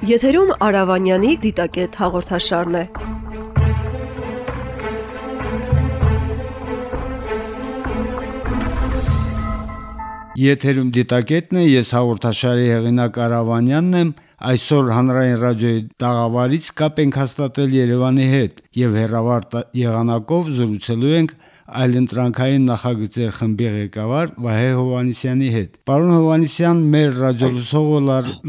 Եթերում Արավանյանի դիտակետ հաղորդաշարն է։ Եթերում դիտակետն է, ես հաղորդաշարի հեղինակ Արավանյանն եմ։ Այսօր հանրային ռադիոյի տաղավարից կապ ենք հաստատել Երևանի հետ եւ հերավար եղանակով զրուցելու ենք այլընտրանքային նախագծեր խմբի ղեկավար Վահե Հովանիսյանի հետ։ Պարոն Հովանիսյան, մեր ռադիոլուսողը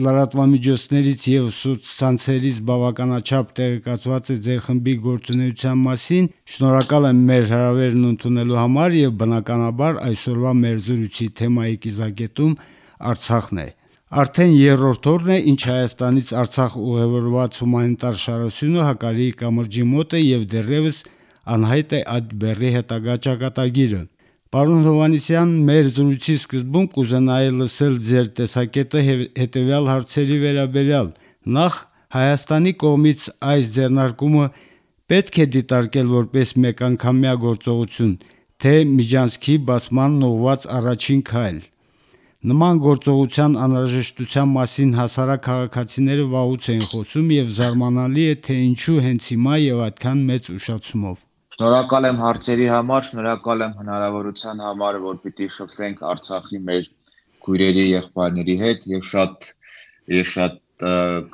լրատվամիջոցներից եւ սոցցանցերից բավականաչափ տեղեկացված է ձեր խմբի գործունեության մասին։ Շնորհակալ եմ մեր հրավերն ընդունելու համար եւ բնականաբար այսօրվա մեր զրույցի թեմայի կիզակետում Արցախն է։ Արդեն երրորդ օրն է, ինչ Հայաստանից Արցախ ուղևորված հումանիտար շարասյունը Հակարիի կամրջի մոտ է եւ դեռևս անհայտ է այդ բեռի հետագա ճակատագիրը։ Պարոն Հովանիսյան, մեր զրույցի սկզբում կուզենայի լսել ձեր տեսակետը հետևյալ հարցերի վերաբերյալ։ Նախ Հայաստանի կողմից այս ձեռնարկումը պետք է դիտարկել որպես մեկանգամյա գործողություն, թե միջանցքի բացման ուղղված առաջին քայլ։ Նման գործողության անհրաժեշտության մասին հասարակ քաղաքացիները վաղուց են խոսում եւ զարմանալի է թե ինչու հենց հիմա եւ այդքան մեծ ուշացումով։ Շնորհակալ եմ հարցերի համար, շնորհակալ եմ հնարավորության համար, որ պիտի շփվենք Արցախի մեր քույրերի եղբայրների հետ եւ շատ եւ շատ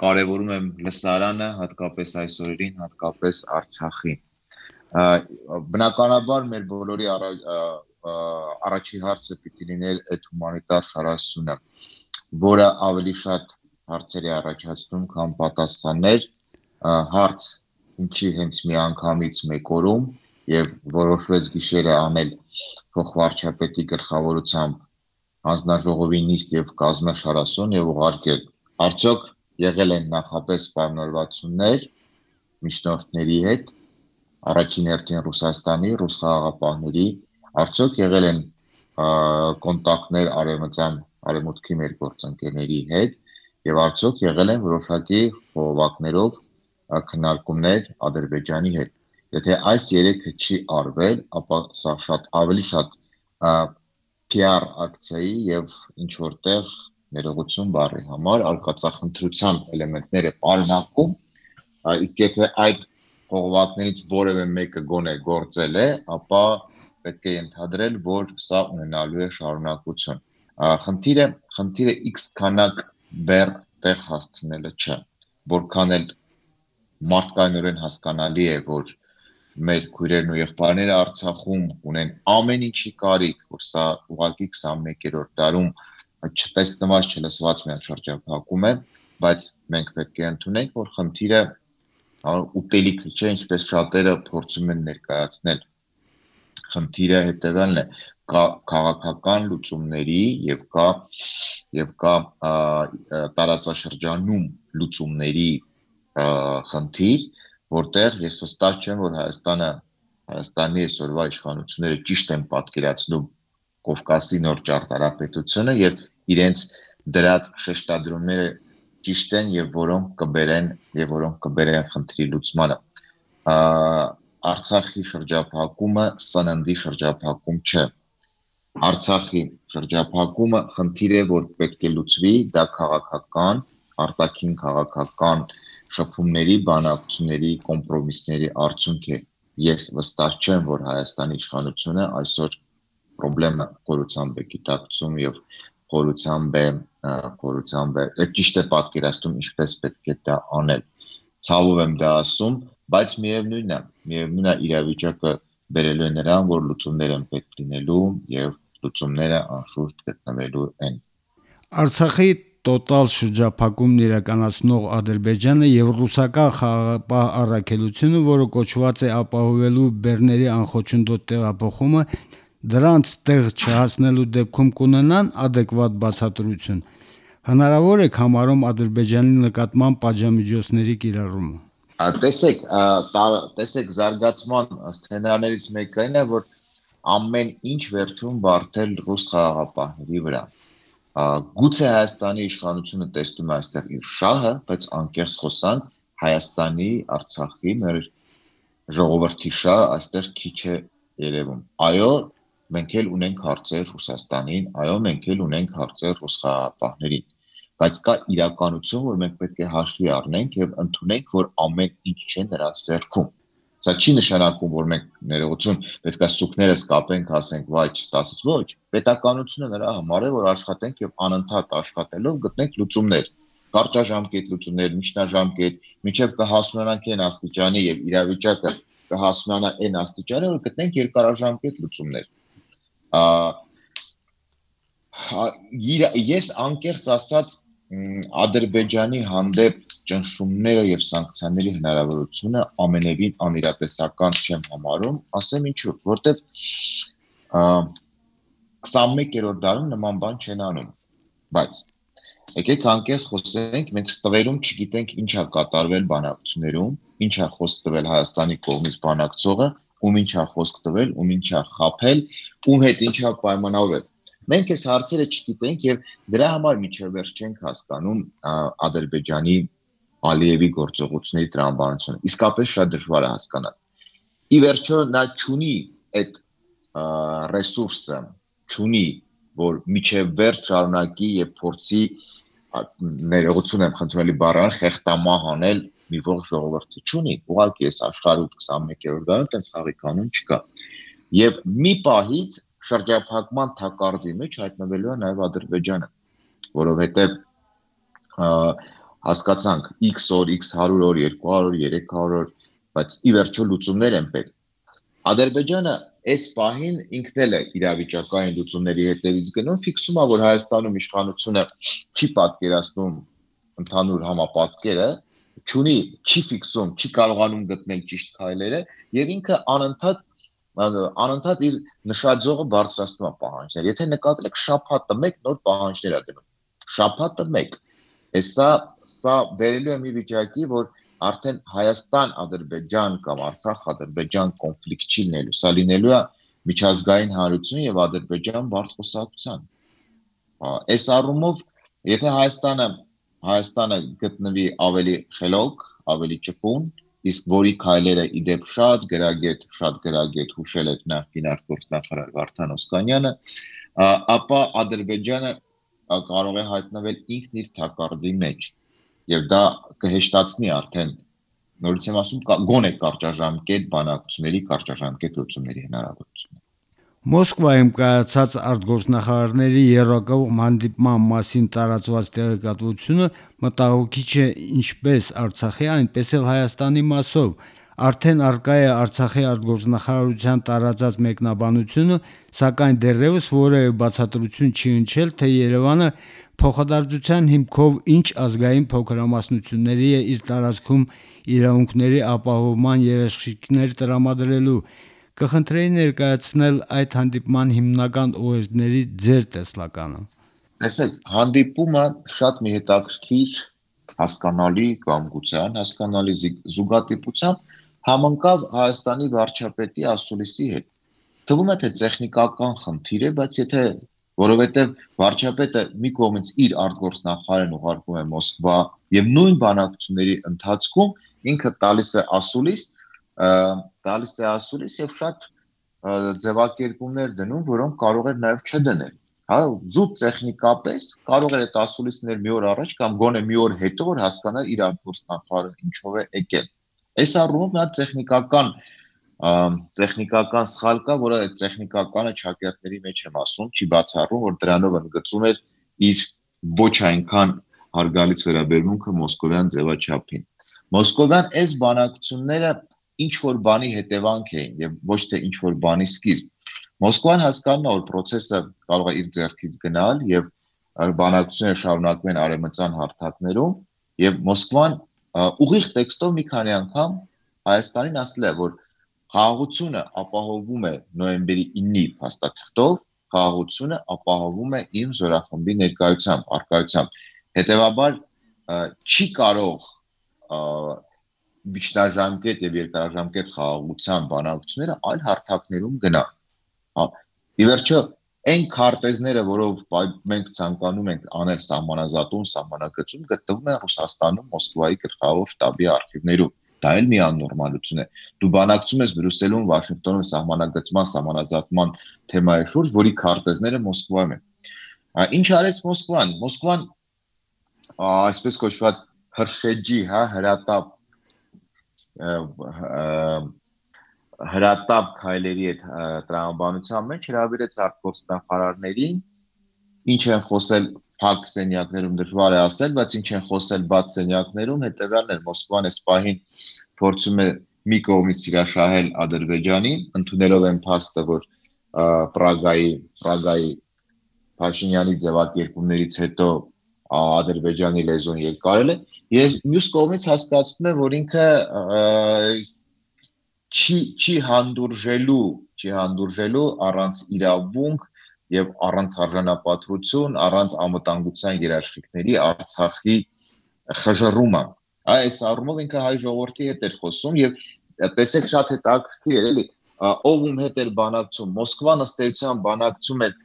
կարևորում եմ լսարանը, հատկապես այս օրերին, հատկապես Արցախին։ Բնականաբար մեր բոլորի առաջի հարցը պիտի լիներ այդ հումանիտար շարասյունը, որը ավելի շատ հարցերի առաջացնում, քան պատասխաններ, հարց ինչի հենց մի անգամից մեկ օրում եւ որոշվեց գիշերը անել փոխվարչապետի գլխավորությամբ հանձնաժողովի նիստ եւ կազմել շարասուն եւ ուղարկել արդյոք եղել են նախապես պայմանավորվածություններ միջնորդների հետ առաջին հերթին Ռուսաստանի ռուս խաղաղապահների արդյոք եղել են կոնտակտներ արևմտյան արևմուտքի մեր գործընկերների հետ եւ արդյոք եղել են որոշակի խողովակներով քննարկումներ Ադրբեջանի հետ։ Եթե այս երեքը չի արվել, ապա սա շատ ավելի շատ PR ակցիայի եւ ինչ որտեղ ներողություն բառի համար արկածախնդրության էլեմենտները պարունակում, իսկ եթե այդ խողովակներից որևէ մեկը գոնե գործել է, ապա պետք է ընդհանրել, որ սա ունենալու է շարունակություն։ Խնդիրը խնդիրը X քանակ բեր տեղ հասցնելը չէ։ Որքան էլ մարդկայնորեն հասկանալի է, որ մեր քույրերն ու եղբայրները Արցախում ունեն ամեն ինչի կարիք, որ սա ուղղակի 21-րդ դարում չտեսնված, չլսված մի շրջափակում է, բայց մենք պետք է ընդունենք, որ խնդիրը ուտելիք չէ, ինչպես շատերը փորձում են ներկայացնել։ Խնդիրը հետևյալն է, կա քաղաքական լուծումների եւ կա եւ կա տարածաշրջանում լուծումների խնդիր, որտեղ ես վստահ չեմ, որ Հայաստանը Հայաստանի այսօրվա իշխանությունները ճիշտ են պատկերացնում Կովկասի նոր ճարտարապետությունը եւ իրենց դրած շեշտադրումները ճիշտ են եւ որոնք կբերեն եւ որոնք կբերեն խնդրի լուծմանը։ Արցախի շրջափակումը սանանդի շրջափակում չէ։ Արցախի շրջափակումը խնդիր է, որ պետք է լուծվի, դա քաղաքական, արտաքին քաղաքական շփումների, բանակցությունների, կոմպրոմիսների արդյունք է։ Ես վստահ չեմ, որ Հայաստանի իշխանությունը այսօր խնդրեմը խորությամբ է գիտակցում եւ խորությամբ է խորությամբ է ճիշտ է պատկերացնում ինչպես պետք է դա անել։ Ցավով եմ դա ասում, բայց միևնույնն է, միևնույնն է իրավիճակը բերելու է նրան, որ լուծումներ են պետք լինելու եւ լուծումները անշուշտ գտնվելու են։ Արցախի տոտալ շրջափակումն իրականացնող Ադրբեջանը եւ ռուսական խաղաղապահ առաքելությունը, որը կոչված է ապահովելու բեռների անխոչնդոտ տեղափոխումը, դրանց տեղ չհասնելու դեպքում կունենան adekvat բացատրություն։ Հնարավոր է համարում Ադրբեջանի նկատմամբ պատժամիջոցների կիրառումը։ Տեսեք, տեսեք զարգացման սցենարներից մեկը այն է, որ ամեն ինչ վերջում բարթել ռուս խաղաղապահների վրա գուցե Հայաստանի իշխանությունը տեսնում է այստեղ իր շահը, բայց անկեղծ խոսանք Հայաստանի, Արցախի մեր ժողովրդի շահը այստեղ քիչ է երևում։ Այո, մենք էլ ունենք հարցեր Ռուսաստանին, այո, մենք էլ ունենք հարցեր ռուս խաղապահներին, բայց կա իրականություն, որ մենք պետք է հաշվի առնենք եւ ընդունենք, որ ամեն ինչ չէ նրա ձեռքում։ Սա չի նշանակում, որ մենք ներողություն պետք է սուկներս կապենք, ասենք, վայ, չստացեց, ոչ։ Պետականությունը նրա համար է, որ աշխատենք եւ անընդհատ աշխատելով գտնենք լուծումներ կարճաժամկետ լուծումներ, միջնաժամկետ, միջև կհասունանանք այն աստիճանի եւ իրավիճակը կհասունանա այն աստիճանը, որ գտնենք երկարաժամկետ լուծումներ։ Ա ես անկեղծ ասած Ադրբեջանի հանդեպ ճնշումները եւ սանկցիաների հնարավորությունը ամենևին անիրատեսական չեմ համարում, ասեմ ինչու, որտեվ 21-րդ դարում նման բան չեն անում։ Բայց եկեք անկես խոսենք, մենք ստվերում չգիտենք ինչա կատարվել բանակցություններում, ինչա խոսք տվել Հայաստանի կողմից բանակցողը, ում ինչա խոսք տվել, ում ինչա խაფել, ում հետ ինչա պայմանավորվել Մենք այս հարցերը չգիտենք եւ դրա համար միջև վերջ չենք հասկանում Ադրբեջանի Ալիևի գործողությունների տրամաբանությունը։ Իսկապես շատ դժվար է հասկանալ։ Ի վերջո նա ճունի այդ ռեսուրսը, ճունի, որ միջև վերջ շարունակի եւ փորձի ներողություն եմ խնդրում էլի բառան խեղտամահ անել մի ողջ ժողովրդի ճունի։ Ուղղակի այս աշխարհում 21-րդ դարում տենց խաղի կանոն չկա։ Եվ մի պահից շրջափակման թակարդի մեջ հայտնվելու է նաև Ադրբեջանը, որովհետև հասկացանք x օր, x 100 օր, 200 օր, 300 օր, բայց ի վերջո լուծումներ են պետք։ Ադրբեջանը այս պահին ինքն էլ է իրավիճակային լուծումների հետևից գնում, ֆիքսում է, որ Հայաստանում իշխանությունը չի պատկերացնում ընդհանուր համապատկերը, չունի, չի ֆիքսում, չի կարողանում գտնել ճիշտ քայլերը եւ ինքը անընդհատ անընդհատ իր նշաձողը բարձրացնում է պահանջներ։ Եթե նկատել եք շփաթը 1 նոր պահանջներ է դնում։ Շփաթը 1։ Հեսա սա վերելու է մի վիճակի, որ արդեն Հայաստան-Ադրբեջան կամ Արցախ-Ադրբեջան կոնֆլիկտ չի լինելու։ Սա լինելու է միջազգային հանրություն եւ Ադրբեջան բարդխոսակցության։ Այս առումով, եթե Հայաստանը Հայաստանը գտնվի ավելի խելոք, ավելի ճկուն, իսկ որի քայլերը իդեպ շատ գրագետ, շատ գրագետ հուշել էր նախկին արտգործնախարար Վարդան Օսկանյանը, ապա Ադրբեջանը կարող է հայտնվել ինքն իր թակարդի մեջ եւ դա կհեշտացնի արդեն նորից եմ ասում գոնե կարճաժամկետ բանակցությունների կարճաժամկետ լուծումների հնարավորությունը Մոսկվայում կայացած արտգործնախարարների երակողմ հանդիպման մասին տարածված տեղեկատվությունը մտահոգիչ է ինչպես Արցախի, այնպես էլ Հայաստանի մասով։ Արդեն արկա է Արցախի արտգործնախարարության տարածած մեկնաբանությունը, սակայն դեռևս որևէ բացատրություն չի ընչել, թե Երևանը փոխադարձության հիմքով ինչ ազգային փոքրամասնությունների է իր տարածքում իրավունքների ապահովման երաշխիքներ տրամադրելու Կխնդրեի ներկայացնել այդ հանդիպման հիմնական օրերների ձեր տեսլականը։ Տեսեք, հանդիպումը շատ մի հետաքրքիր հասկանալի կամ գուցե անհասկանալի զուգատիպությամբ համընկավ Հայաստանի վարչապետի ասուլիսի հետ։ Թվում է թե տեխնիկական խնդիր է, բայց եթե որովհետև վարչապետը մի կողմից իր արտգործնախարարն ուղարկում է Մոսկվա եւ նույն բանակցությունների ընթացքում ինքը տալիս է ասուլիս, տալիս է ասուլիս եւ շատ ձևակերպումներ դնում, որոնք կարող էր նաեւ չդնել։ Հա, զուտ տեխնիկապես կարող էր այդ ասուլիսներ մի օր առաջ կամ գոնե մի օր հետո որ հասկանալ իր արտորսնախարը ինչով է եկել։ Այս առումով նա տեխնիկական տեխնիկական սխալ կա, որը այդ տեխնիկականը ճակերտների մեջ եմ ասում, չի բացառում, որ դրանով ընդգծում էր իր ոչ այնքան հարգալից վերաբերմունքը մոսկովյան ձևաչափին։ Մոսկովյան այս բանակցությունները ինչ որ բանի հետևանք էին եւ ոչ թե ինչ որ բանի սկիզբ։ Մոսկվան հասկանում է, որ process-ը կարող է իր ձեռքից գնալ եւ բանակցությունները շարունակվում են արեմտյան հարթակներում եւ Մոսկվան ուղիղ տեքստով մի քանի անգամ Հայաստանին ասել է, որ խաղաղությունը ապահովում է նոյեմբերի 9-ի փաստաթղթով, խաղաղությունը ապահովում է իմ զորախմբի ներկայությամբ, արկայությամբ։ Հետևաբար չի կարող միջնաժամկետ եւ երկարաժամկետ խաղաղության բանակցությունները այլ հարթակներում գնան։ Հա։ Ի վերջո այն քարտեզները, որով մենք ցանկանում ենք անել սահմանազատում, սահմանակցում, գտնվում են Ռուսաստանում Մոսկվայի գլխավոր շտաբի արխիվներում։ Դա էլ մի աննորմալություն է։ Դու բանակցում ես Բրյուսելում, Վաշինգտոնում սահմանագծման, սահմանազատման թեմայի շուրջ, որի քարտեզները Մոսկվայում են։ Ինչ արեց Մոսկվան։ Մոսկվան այսպես կոչված հրշեջի, հա, հրատապ հրատապ քայլերի այդ տրամաբանության մեջ հրավիրեց արտգործնախարարներին ինչ են խոսել փակ սենյակներում դժվար է ասել, բայց ինչ են խոսել բաց սենյակներում, հետեւյալն է Մոսկվան այս պահին փորձում է մի կողմից սիրաշահել Ադրբեջանին, ընդունելով այն փաստը, որ Պրագայի Պրագայի Փաշինյանի ձևակերպումներից հետո Ադրբեջանի լեզուն երկարել է, եւ մյուս կողմից հասկացնում է, որ ինքը չի չի հանդուրժելու, չի հանդուրժելու առանց իրավունք եւ առանց արժանապատվություն, առանց անվտանգության երաշխիքների Արցախի խժռումը։ Այս առումով ինքը հայ ժողովրդի հետ էր խոսում եւ տեսեք շատ հետաքրքիր էր էլի ով ում հետ էր բանակցում Մոսկվան ըստ էության բանակցում էր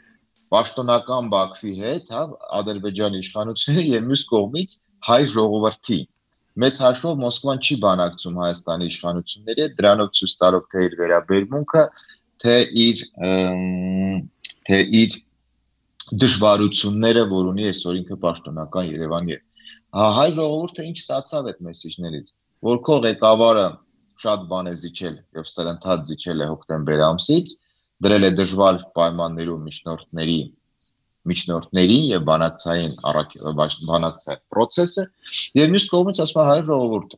պաշտոնական Բաքվի հետ, հա, Ադրբեջանի իշխանությունը եւ մյուս կողմից հայ ժողովրդի մեծ հաշվով Մոսկվան չի բանակցում Հայաստանի իշխանությունների հետ, դրանով ցույց տալով թե իր վերաբերմունքը, թե իր թե իր դժվարությունները, որ ունի այսօր ինքը պաշտոնական Երևանի հետ։ Հայ ժողովուրդը ինչ ստացավ այդ մեսիջներից, որ քո ղեկավարը շատ բան է զիջել եւ սրընթաց զիջել է հոկտեմբեր ամսից, դրել է դժվար պայմաններում միջնորդների միջնորդներին եւ բանակցային բանակցային process-ը եւ մյուս կողմից ասում հայ ժողովուրդ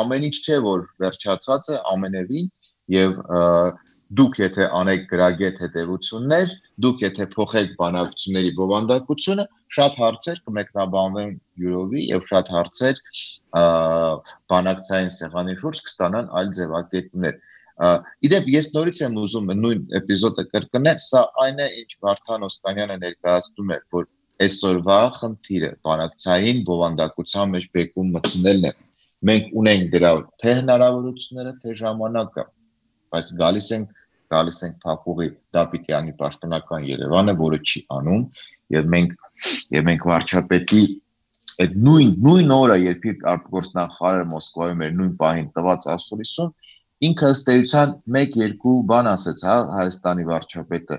ամեն ինչ չէ որ վերջացած է ամենևին եւ դուք եթե անեք գրագետ հետևություններ, դուք եթե փոխեք բանակցությունների բովանդակությունը, շատ հարցեր կմեկնաբանվեն յուրովի եւ շատ հարցեր բանակցային սեղանի շուրջ կստանան այլ ձևակերպումներ։ Իդեպ ես նորից եմ ուզում նույն էպիզոդը կրկնել, սա այն է, ինչ Վարդան Օսկանյանը ներկայացնում է, որ այսօրվա խնդիրը բանակցային բովանդակության մեջ բեկում մտցնելն է։ Մենք ունենք դրա թե հնարավորությունները, թե ժամանակը, բայց գալիս ենք գալիս ենք Թափուղի Դապիկյանի պաշտոնական Երևանը, որը չի անում, եւ մենք եւ մենք վարչապետի այդ նույն նույն օրը, երբ իր արտգործնախարարը Մոսկվայում էր նույն պահին տված ասուլիսում, ինքը ըստ էության 1-2 բան ասեց, հա, Հայաստանի վարչապետը։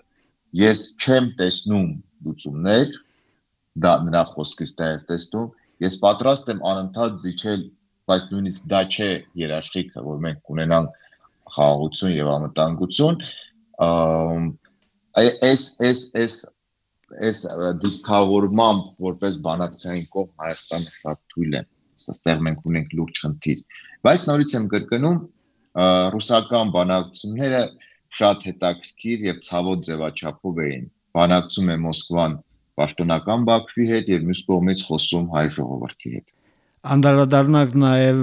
Ես չեմ տեսնում լուծումներ, դա նրա խոսքից դա էր տեսնում։ Ես պատրաստ եմ անընդհատ զիջել, բայց նույնիսկ դա չէ երաշխիքը, որ մենք ունենանք խաղաղություն եւ անվտանգություն։ Այս այս այս այս դիքավորմամբ որպես բանակցային կողմ Հայաստանը շատ թույլ է։ Այստեղ մենք ունենք լուրջ խնդիր։ Բայց նորից եմ կրկնում, ռուսական բանակցությունները շատ հետաքրքիր եւ ցավոտ ձևաչափով էին։ Բանակցում է Մոսկվան պաշտոնական Բաքվի հետ եւ մյուս կողմից խոսում հայ ժողովրդի հետ։ Անդրադառնանք նաեւ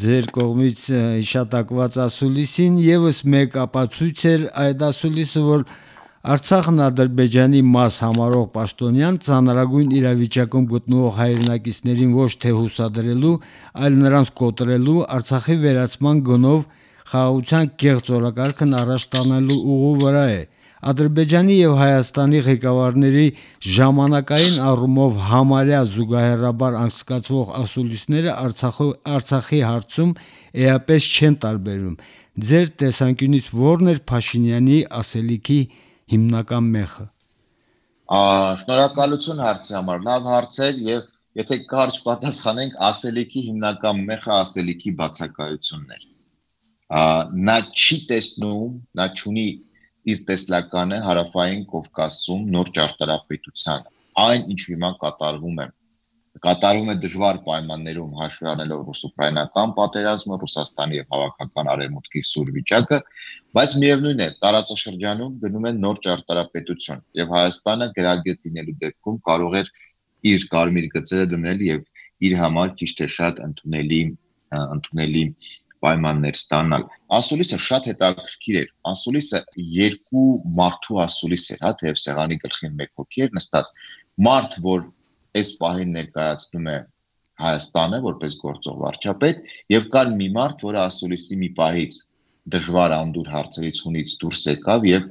ձեր կողմից հիշատակված ասուլիսին եւս մեկ ապացույց էր այդ ասուլիսը, որ Արցախն Ադրբեջանի մաս համարող պաշտոնյան ցանրագույն իրավիճակում գտնվող հայրենակիցներին ոչ թե հուսադրելու, այլ նրանց կոտրելու Արցախի վերացման գնով խաղաղության կեղծ օրակարգն առաջ տանելու ուղու վրա է։ Ադրբեջանի եւ Հայաստանի ղեկավարների ժամանակային առումով համարյա զուգահեռաբար անցկացվող ասուլիսները Արցախի Արցախի հարցում էապես չեն տարբերում։ Ձեր տեսանկյունից ո՞րն էր Փաշինյանի ասելիքի հիմնական մեխը։ շնորհակալություն հարցի համար։ Լավ հարց է եւ եթե կարճ պատասխանենք, ասելիքի հիմնական մեխը ասելիքի բացակայությունն էր նա չի տեսնում, նա ճունի իր տեսլականը հարավային Կովկասում նոր ճարտարապետության։ Այն ինչ հիմա կատարվում է կատարվում է դժվար պայմաններում հաշվի առնելով ռուս-ուկրաինական պատերազմը, Ռուսաստանի եւ հավաքական արևմուտքի սուր վիճակը, բայց միևնույն է, տարածաշրջանում գնում են նոր ճարտարապետություն եւ Հայաստանը գրագետ լինելու դեպքում կարող էր իր կարմիր գծերը դնել եւ իր համար քիչ թե շատ ընդունելի ընդունելի պայմաններ ստանալ։ Ասուլիսը շատ հետաքրքիր էր։ Ասուլիսը երկու մարդու ասուլիս էր, հա, թեև սեղանի գլխին մեկ հոգի էր նստած։ Մարդ, որ այս պահին ներկայացնում է Հայաստանը որպես գործող վարչապետ, եւ կար մի մարդ, որը ասուլիսի մի պահից դժվար անդուր հարցերից ունից դուրս եկավ եւ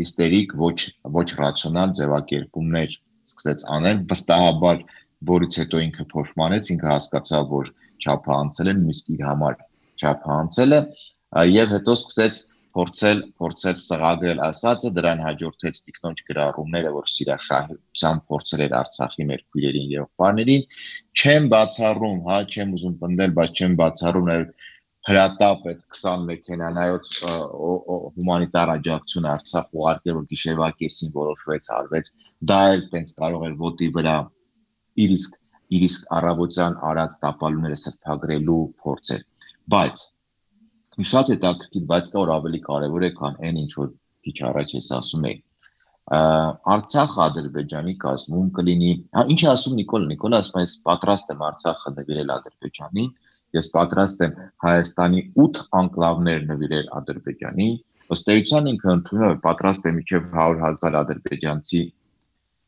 հիստերիկ ոչ ոչ ռացիոնալ ձևակերպումներ սկսեց անել վստահաբար որից հետո ինքը փոշմանեց ինքը հասկացավ որ չափանցել են նույնիսկ իր համար չափանցել է եւ հետո սկսեց փորձել փորձել սղագրել ասածը դրան հաջորդեց տիկնոջ գրառումները որ սիրաշահությամբ փորձել էր Արցախի մեր քույրերին եւ ողբարներին չեմ բացառում հա չեմ ուզում պնդել բայց չեմ բացառում նաեւ հրատապ այդ 20 մեքենանայոց հումանիտար աջակցություն Արցախ ուղարկել որ գիշերվա կեսին որոշվեց արվեց դա էլ տենց կարող էր ոտի վրա իր իսկ իր իսկ առավոտյան արած տապալումները սրբագրելու փորձեր բայց շատ հետաքրքիր, բայց կա որ ավելի կարևոր է, քան այն ինչ որ քիչ առաջ ես ասում եի։ Արցախ Ադրբեջանի կազմում կլինի, հա ինչ է ասում Նիկոլ, Նիկոլ ասում է, պատրաստ եմ Արցախը նվիրել Ադրբեջանին, ես պատրաստ եմ Հայաստանի 8 անկլավներ նվիրել Ադրբեջանին, ըստ էության ինքը ընդունել է պատրաստ է միջև 100.000 ադրբեջանցի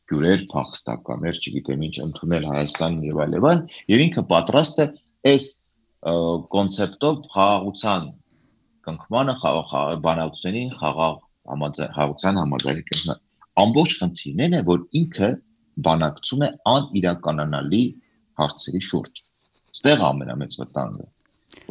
գյուրեր, փախստականներ, չգիտեմ ինչ ընդունել Հայաստանին եւ այլ եւ ինքը պատրաստ է այս կոնցեպտով խաղաղության կնքմանը խաղաղ բանալցենի խաղաղ համաձայնության համաձայնի ամբողջ խնդիրն է որ ինքը բանակցում է անիրականանալի հարցերի շուրջ ստեղ ամենամեծ վտանգը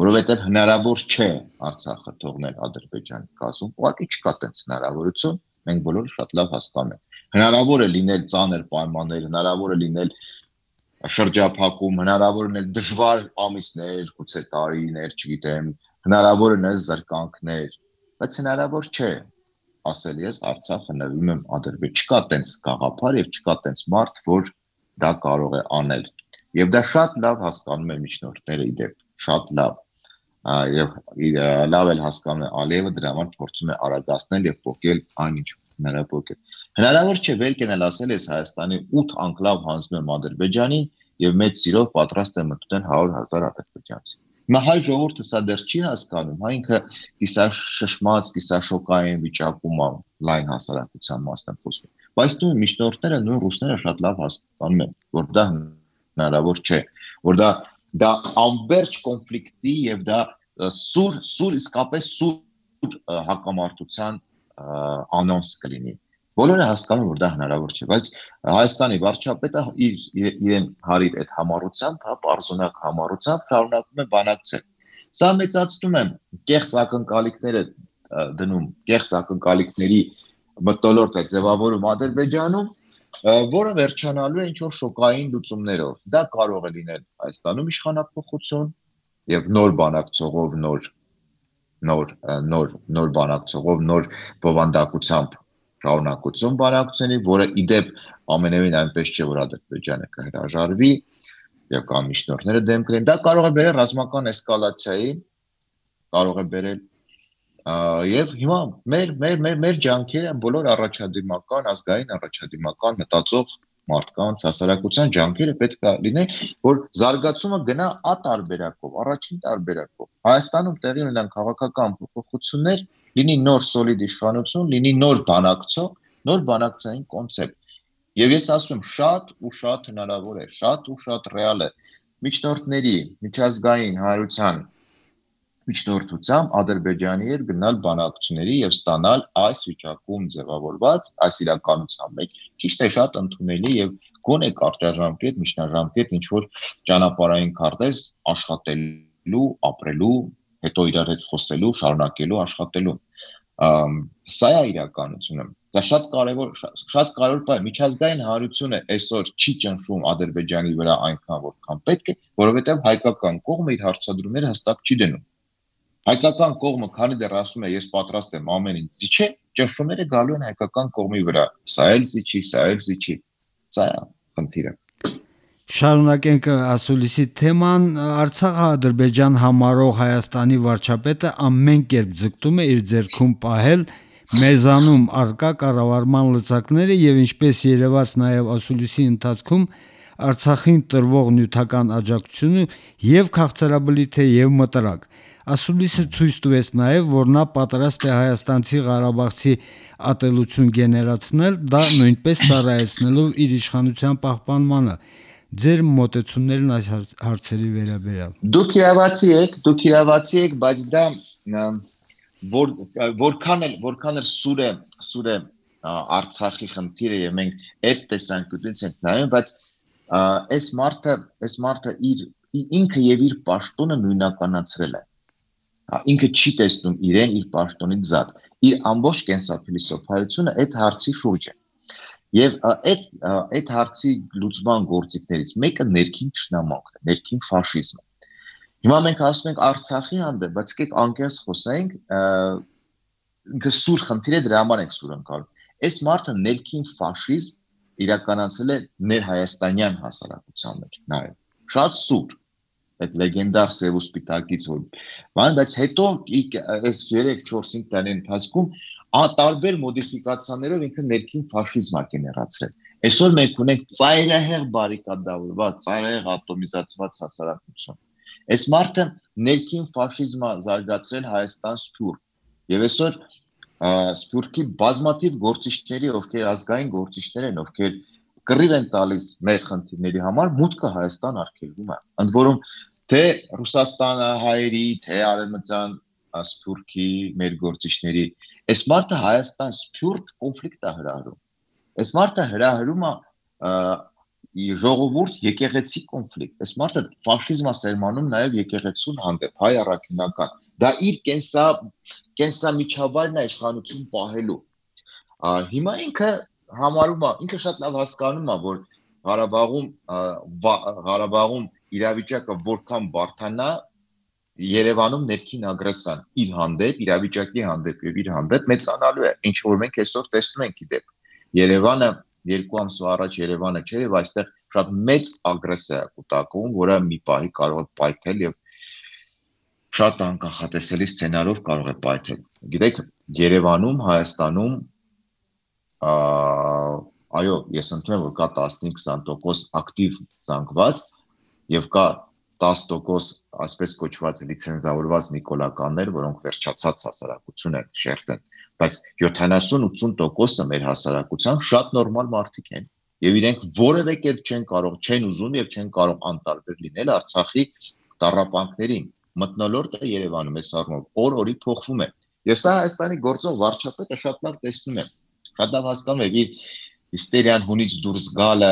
որովհետև հնարավոր չէ Արցախը թողնել Ադրբեջանի կազմում ուղղակի չկա տենց հնարավորություն մենք բոլորը շատ լավ հասկանում ենք հնարավոր է լինել ծանր պայմաններ հնարավոր է լինել շրջափակում, հնարավոր է դժվար ամիսներ, գուցե տարիներ, չգիտեմ, հնարավոր է զրկանքներ, բայց հնարավոր չէ ասել ես Արցախը նվիրում եմ Ադրբեջան։ Չկա տենց գաղափար եւ չկա տենց մարդ, որ դա կարող է անել։ Եվ դա շատ լավ հասկանում է միջնորդները իդեպ, շատ լավ եւ լավ էլ հասկանում է Ալիևը դրա համար փորձում է արագացնել եւ փոխել այնինչ հնարավոր է։ Հնարավոր չէ վեր կենալ ասել ես Հայաստանի 8 անկլավ հանձնում եմ Ադրբեջանին եւ մեծ սիրով պատրաստ եմ ընդունել 100.000 ադրբեջանցի։ Հիմա հայ ժողովուրդը սա դեռ չի հասկանում, հա ինքը կիսա շշմած, կիսա շոկային վիճակում է լայն հասարակության մասն է խոսում։ Բայց նույն միջնորդները, նույն ռուսները շատ լավ հասկանում են, որ դա հնարավոր չէ, որ դա դա ամբերջ կոնֆլիկտի եւ դա սուր սուր իսկապես սուր հակամարտության անոնս կլինի։ Բոլորը հասկանում որ դա հնարավոր չէ, բայց Հայաստանի վարչապետը իր իրեն հարիր այդ համառությամբ, հա, պարզունակ համառությամբ շարունակում է բանակցել։ Սա մեծացնում է կեղծ ակնկալիքները դնում, կեղծ ակնկալիքների մտոլորտ է ձևավորում Ադրբեջանում, որը վերջանալու է ինչ որ շոկային լուծումներով։ Դա կարող է լինել Հայաստանում իշխանապողություն եւ նոր բանակցողով, նոր նոր նոր նոր բանակցողով, նոր բովանդակությամբ շարունակություն բանակցությունների, որը իդեպ ամենևին այնպես չէ, որ Ադրբեջանը կհրաժարվի եւ կամ միջնորդները դեմ կլինեն։ Դա կարող է բերել ռազմական էսկալացիայի, կարող է բերել եւ հիմա մեր մեր մեր մեր ջանքերը բոլոր առաջադիմական ազգային առաջադիմական մտածող մարդկանց հասարակության ջանքերը պետք է լինեն, որ զարգացումը գնա ատարբերակով, առաջին տարբերակով։ Հայաստանում տեղի ունենան քաղաքական փոփոխություններ, լինի նոր սոլիդ իշխանություն, լինի նոր բանակցող, նոր բանակցային կոնցեպտ։ Եվ ես ասում եմ, շատ ու շատ հնարավոր է, շատ ու շատ ռեալ է միջնորդների, միջազգային հայրության միջնորդությամբ Ադրբեջանի հետ գնալ բանակցությունների եւ ստանալ այս վիճակում ձևավորված այս իրականության մեջ քիչ թե շատ ընդունելի եւ գոնե կարճաժամկետ, միջնաժամկետ ինչ որ ճանապարհային քարտեզ աշխատելու, ապրելու, հետո իրար հետ խոսելու, շարունակելու, աշխատելու սա է իրականությունը սա շատ կարևոր շատ կարևոր բան միջազգային հանրությունը այսօր չի ճնշում ադրբեջանի վրա այնքան որքան պետք է որովհետև հայկական կողմը իր հարցադրումները հստակ չի դնում հայկական կողմը քանի դեռ ասում է ես պատրաստ եմ ամեն ինչ զիջե ճնշումները գալու են հայկական կողմի վրա սա էլ զիջի սա էլ զիջի սա է խնդիրը Շարունակենք ասուլիսի թեման. Արցախը Ադրբեջան համարող Հայաստանի վարչապետը ամեն կերպ ձգտում է իր ձեռքում պահել մեզանում արկա կառավարման լծակները եւ ինչպես երևաց նաեւ ասուլիսի ընթացքում Արցախին տրվող նյութական աջակցությունը եւ քաղցրաբլիթ է եւ մտրակ Ասուլիսը ցույց տվեց նաև, որ նա պատրաստ է հայաստանցի Ղարաբաղցի ատելություն գեներացնել, դա նույնպես ծառայեցնելով իր իշխանության պահպանմանը ձեր մոտեցումներն այս հարցերի վերաբերյալ։ Դուք իրավացի եք, դուք իրավացի եք, բայց դա որ որքան էլ որքան էլ սուր է սուր է Արցախի խնդիրը եւ մենք այդ տեսանկյունից ենք նայում, բայց այս մարդը այս մարդը իր ինքը եւ իր պաշտոնը նույնականացրել է։ ինքը չի տեսնում իրեն իր պաշտոնից զատ իր ամբողջ կենսափիլիսոփայությունը այդ հարցի շուրջ է եւ այդ այդ հարցի լուծման գործիքներից մեկը ներքին ճշնամանքն է ներքին ֆաշիզմը հիմա մենք ասում ենք արցախի հանդեպ բայց եկեք անկեղծ խոսենք ինքը սուր խնդիր է դրա համար ենք սուր ընկալում այս մարդը ներքին ֆաշիզմ իրականացել է ներհայաստանյան հասարակության մեջ նաեւ շատ սուր այդ լեգենդար սև ու սպիտակից որ բան բայց հետո այս 3-4-5 տարի ընթացքում տարբեր մոդիֆիկացիաներով ինքը ներքին ֆաշիզմ ա գեներացրել այսօր մենք ունենք ծայրահեղ բարիկադավորված ծայրահեղ ատոմիզացված հասարակություն այս մարդը ներքին ֆաշիզմը զարգացրել Հայաստան սփյուռք եւ այսօր սփյուռքի բազմաթիվ գործիչների ովքեր ազգային գործիչներ են ովքեր կռիվ են տալիս մեր խնդիրների համար մուտքը Հայաստան արգելվում է ընդ որում թե Ռուսաստանը հայերի, թե արևմտյան սփյուռքի մեր գործիչների այս մարդը Հայաստան սփյուռք կոնֆլիկտ է հրահրում այս մարդը հրահրում է ժողովուրդ եկեղեցի կոնֆլիկտ այս մարդը ֆաշիզմա սերմանում նաև եկեղեցուն հանդեպ հայ առաքինական դա իր կենսա կենսա միջավայրն է իշխանություն պահելու հիմա ինքը համարում է ինքը շատ լավ հասկանում է որ Ղարաբաղում Ղարաբաղում իրավիճակը որքան բարթանա Երևանում ներքին ագրեսիան իր հանդեպ, իրավիճակի հանդեպ եւ իր հանդեպ մեծանալու է։ Ինչ որ մենք այսօր տեսնում ենք իդեպ։ Երևանը երկու ամսվա առաջ Երևանը չէր եւ այստեղ շատ մեծ ագրեսիա կուտակում, որը մի պահի կարող է պայթել եւ շատ անկախատեսելի սցենարով կարող է պայթել։ Գիտեք, Երևանում, Հայաստանում այո, ես ընդունում եմ, որ կա 15-20% ակտիվ զանգված, եւ կա 10% այսպես կոչված լիցենզավորված նիկոլականներ, որոնք վերջացած հասարակություն են շերտեն, բայց 70-80%-ը մեր հասարակության շատ նորմալ մարդիկ են եւ իրենք որևէ կերպ չեն կարող, չեն ուզում եւ չեն կարող անտարբեր լինել Արցախի տարապանքներին։ Մտնոլորտը Երևանում էս առումով օր-օրի փոխվում է։ Եվ սա Հայաստանի գործող վարչապետը շատ լավ տեսնում է։ Շատ լավ հասկանում է իր հիստերիան հունից դուրս գալը,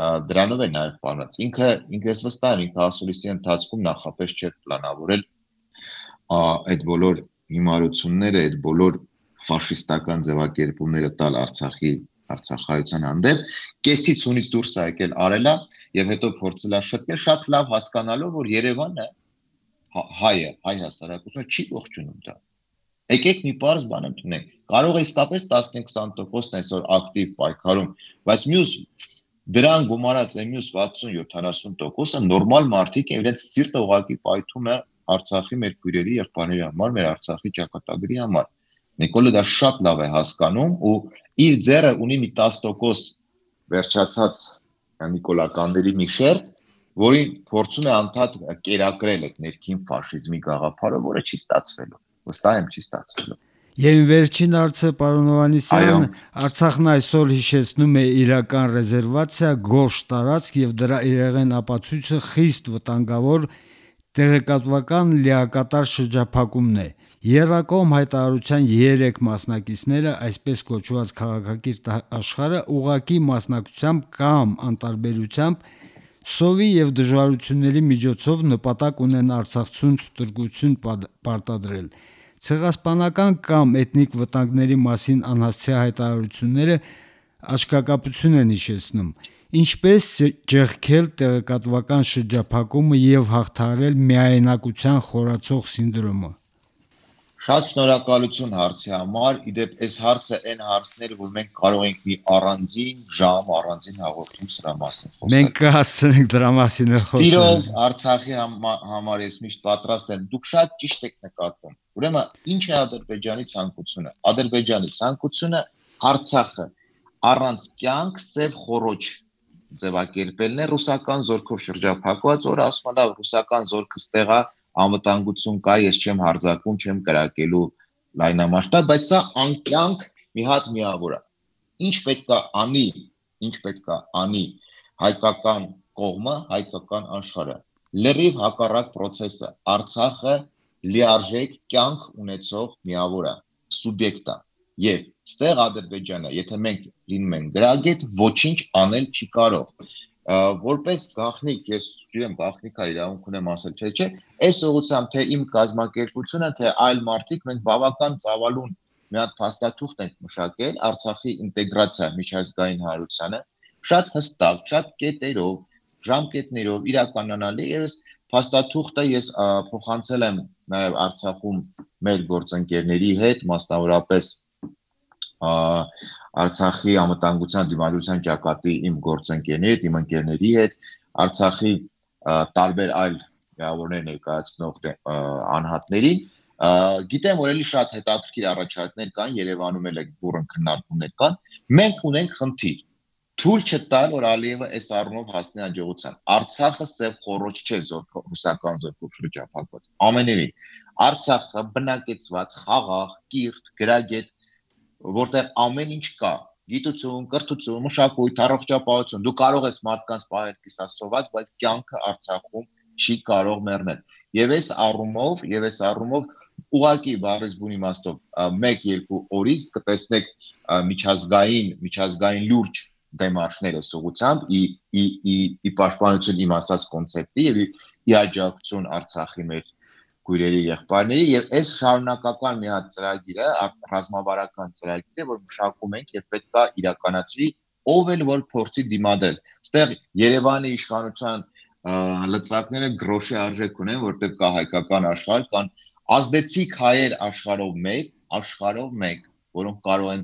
դրանով է նաև բանած ինքը ինքս վստահ եմ ինքը ասուլիսի ընթացքում նախապես չէր պլանավորել այդ բոլոր հիմարությունները այդ բոլոր ֆաշիստական ձևակերպումները տալ Արցախի Արցախայցան հանդեպ կեսից ունից դուրս է եկել արելա եւ հետո փորձել է շտկել շատ լավ հասկանալով որ Երևանը հայը հայ հասարակությունը չի ողջունում դա եկեք մի բարձ բան ընդունենք կարող է իսկապես 15-20%-ն այսօր ակտիվ պայքարում բայց մյուս դրան գումարած մյուս 60-70%-ը նորմալ մարդիկ են, իրենց սիրտը ուղակի պայթում է Արցախի մեր քույրերի եղբայրների համար, մեր Արցախի ճակատագրի համար։ Նիկոլը դա շատ լավ է հասկանում ու իր ձեռը ունի մի 10% վերջացած նիկոլականների մի շերտ, որին փորձում է անդադ կերակրել այդ ներքին ֆաշիզմի գաղափարը, որը չի ստացվելու։ Վստահ եմ չի ստացվելու։ Եվ վերջին հարցը պարոն Հովանեսյան, Արցախն այսօր հիշեցնում է իրական ռեզերվացիա, գորշ տարածք եւ դրա իրեղեն ապացույցը խիստ վտանգավոր տեղեկատվական լիակատար շրջափակումն է։ Երակոմ հայտարարության 3 մասնակիցները, այսպես կոչված քաղաքակիրթ աշխարհը ուղակի մասնակցությամբ կամ անտարբերությամբ սովի եւ դժվարությունների միջոցով նպատակ ունեն Արցախցուն ցտրկություն պարտադրել։ պատ, Ցեղասպանական կամ էթնիկ վտանգների մասին անհասցե հայտարարությունները աշկակապություն են հիշեցնում։ Ինչպես ջեղքել տեղեկատվական շրջափակումը եւ հաղթարել միայնակության խորացող սինդրոմը։ Շատ շնորհակալություն հարցի համար։ Իդեպ այս հարցը այն հարցներ, որ մենք կարող ենք մի առանձին ժամ, առանձին հաղորդում սրա մասին խոսել։ Մենք կհասցնենք դրա մասին խոսել։ Սիրով Արցախի համար ես միշտ պատրաստ եմ։ Դուք շատ ճիշտ եք նկատում։ Ուրեմն, ինչ է Ադրբեջանի ցանկությունը։ Ադրբեջանի ցանկությունը Արցախը առանց կյանք սև խորոջ ձևակերպելն է ռուսական զորքով շրջափակված, որ ասում է լավ ռուսական զորքը ստեղա անվտանգություն կա, ես չեմ հարձակվում, չեմ կրակելու լայնամասշտաբ, բայց սա անկյանք մի հատ միավոր է։ Ինչ պետք է անի, ինչ պետք է անի հայկական կողմը, հայկական աշխարհը։ Լրիվ հակառակ process-ը Արցախը լիարժեք կյանք ունեցող միավոր է, սուբյեկտ է։ Եվ ստեղ Ադրբեջանը, եթե մենք լինում ենք գրագետ, ոչինչ անել չի կարող։ որպես գախնիկ ես ջրեմ գախնիկա իրավունք ունեմ ասել չէ չէ այս ուղղությամբ թե իմ կազմակերպությունը թե այլ մարդիկ մենք բավական ծավալուն մի հատ փաստաթուղթ ենք մշակել Արցախի ինտեգրացիա միջազգային հարությանը շատ հստակ շատ կետերով ժամկետներով իրականանալի եւ փաստաթուղթը ես փոխանցել եմ նաեւ Արցախում մեր գործընկերների հետ մասնավորապես Արցախի ամտանգության դիմադրության ճակատի իմ գործընկերների, իմ ընկերների հետ, Արցախի տարբեր այլ գավորներ ներկայացնող անհատներին գիտեմ որ էլի շատ հետաքրքիր առաջարկներ կան Երևանում էլ բուրըն քննարկումներ կան մենք ունենք խնդիր թույլ չտալ որ Ալիևը այս առումով հասնի հաջողության Արցախը սև խորոջ չէ զորքով ռուսական զորքով շրջապատված ամենևին Արցախը բնակեցված խաղաղ կիրթ գրագետ որտեղ ամեն ինչ կա. գիտություն, կրթություն, մշակույթ, առողջապահություն։ Դու կարող ես մարդկանց պահել կիսասոված, բայց կյանքը Արցախում չի կարող մեռնել։ Եվ այս առումով, եւ այս առումով ուղակի բառից բուն իմաստով 1-2 օրից կտեսնեք միջազգային միջազգային լուրջ դեմարշները սուղությամբ ի ի ի, ի պաշտպանություն իմ ասած կոնցեպտի եւ ի աջակցություն Արցախի մեր քույրերի եղբայրների եւ այս շարունակական մի հատ ծրագիր է, ռազմավարական ծրագիր է, որ մշակում ենք եւ պետքա իրականացվի ով էլ որ փորձի դիմադրել։ Այստեղ Երևանի իշխանության լծակները գրոշի արժեք ունեն, որտեղ կա հայկական աշխարհ, կան ազդեցիկ հայեր աշխարհով մեկ, աշխարհով մեկ, որոնք կարող են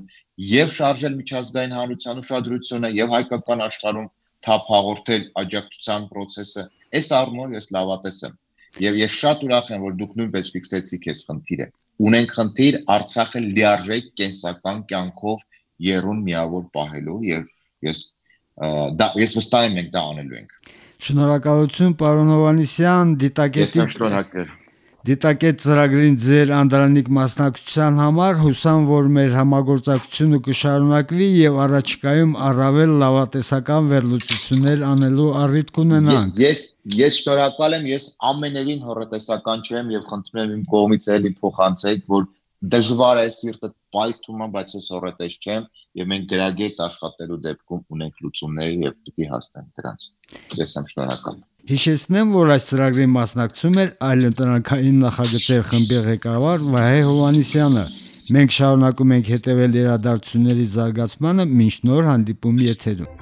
եւ շարժել միջազգային հանրության ուշադրությունը եւ հայկական աշխարհում թափ հաղորդել աջակցության process-ը։ Այս առումով ես լավատես եմ Եվ ես շատ ուրախ եմ, որ դուք նույնպես ֆիքսեցիք այս խնդիրը։ Ունենք խնդիր Արցախը լիարժեք կենսական կյանքով երուն միավոր պահելու եւ ես դա ես վստահ եմ մենք դա անելու ենք։ Շնորհակալություն պարոն Հովանիսյան, դիտակետի։ Ես շնորհակալ Դիտակետ ծրագրին ձեր անդրանիկ մասնակցության համար հուսամ, որ մեր համագործակցությունը կշարունակվի եւ առաջիկայում առավել լավատեսական վերլուծություններ անելու առիթ կունենանք։ Ես ես շնորհակալ եմ, ես ամենևին հորետեսական չեմ եւ խնդրում եմ իմ կողմից էլի փոխանցեք, որ դժվար է սիրտը պայթում բայց ես հորետես չեմ եւ մենք գրագետ աշխատելու դեպքում ունենք լուծումներ եւ պիտի հասնենք դրանց։ Ես եմ շնորհակալ։ Հիշեցնեմ, որ այս ծրագրի մասնակցում էր այլ ընտանեկան նախագծեր խմբի ղեկավար Վահե Հովանիսյանը։ Մենք շարունակում ենք հետևել իրադարձությունների զարգացմանը, մինչ նոր հանդիպում եթերում։